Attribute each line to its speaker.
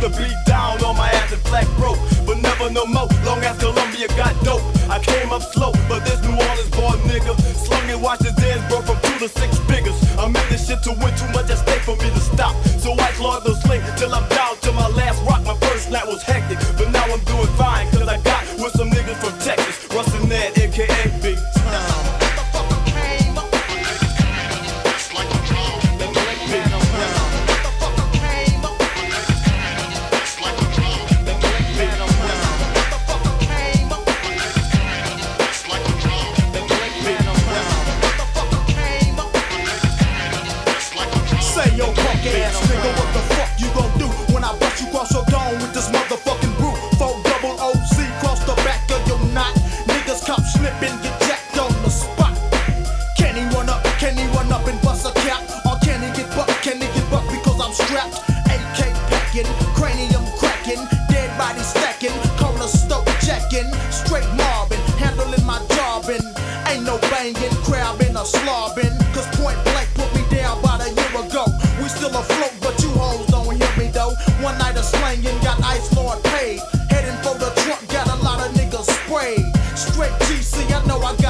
Speaker 1: to bleed down on my ass and black broke. But never no more, long as Colombia got dope. I came up slow, but this New Orleans born nigga slung and watched his
Speaker 2: slobbing. Cause point blank put me down about a year ago. We still afloat, but you hoes don't hear me though. One night of slanging got Ice Lord paid. Heading for the trunk, got a lot of niggas sprayed. Straight GC, I know I got.